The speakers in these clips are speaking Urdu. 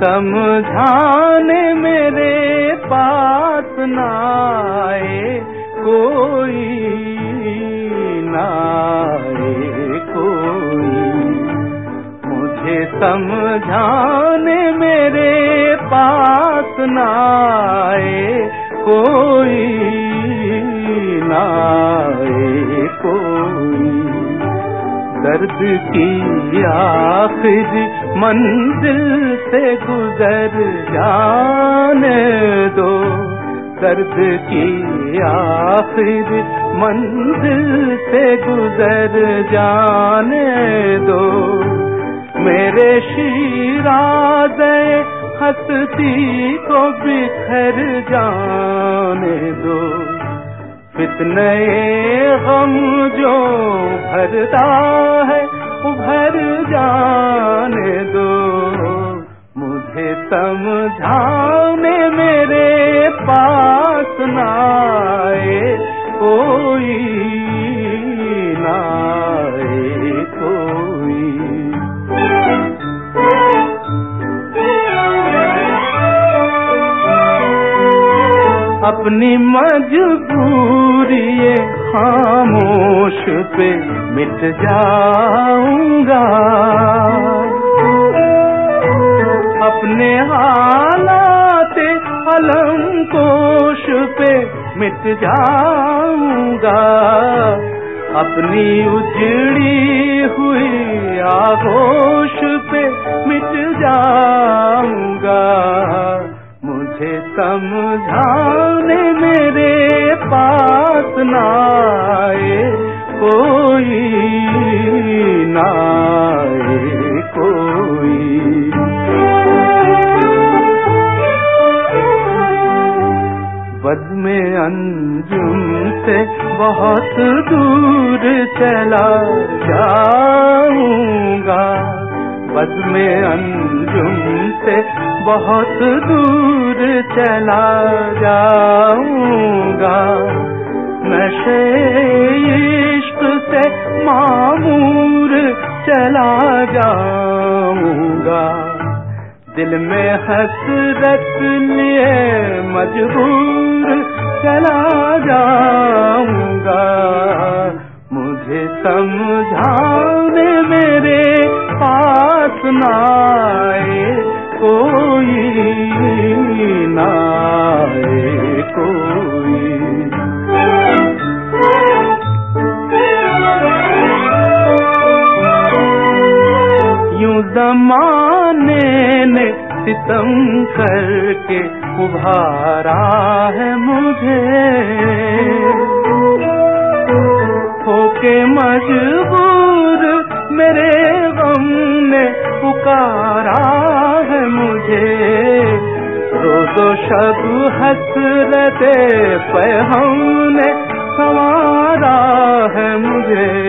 سمجھانے میرے پاس نہ آئے، کوئی نہ آئے، کوئی۔ مجھے سمجھانے میرے پاس نہ آئے، کوئی نہ آئے۔ درد کی آخر منزل سے گزر جانے دو۔ درد کی آخر منزل سے گزر جانے دو۔ میرے شیراز ہستی کو بکھر جانے دو۔ فتنے غم جو بھرتا ہے ابھر جانے دو۔ مجھے سمجھانے میرے پاس نہ اپنی مجبوری خاموش پہ مٹ جاؤں گا۔ اپنے حالات علم کوش پہ مٹ جاؤں گا۔ اپنی اجڑی ہوئی آگوش پہ مٹ جاؤں گا۔ مجھے سمجھانے انجم سے بہت دور چلا جاؤں گا بد میں انجم سے بہت دور چلا جاؤں گا نشے عشق سے معمور چلا جاؤں گا دل میں حسرت لیے مجبور چلا جاؤں گا مجھے سمجھانے میرے پاس نہ آئے، کوئی نہ آئے، کوئی۔ یوں زمانے نے ستم کر کے ابھارا ہے مجھے۔ ہو کے مجبور میرے غم نے پکارا ہے مجھے۔ روز و شب حسرت پہ ہم نے سوارا ہے مجھے۔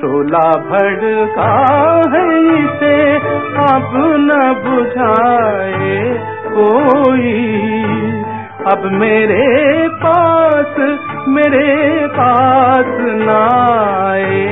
شولا بھڑکا ہے اسے، اب نہ بجھائے کوئی۔ اب میرے پاس میرے پاس نہ آئے۔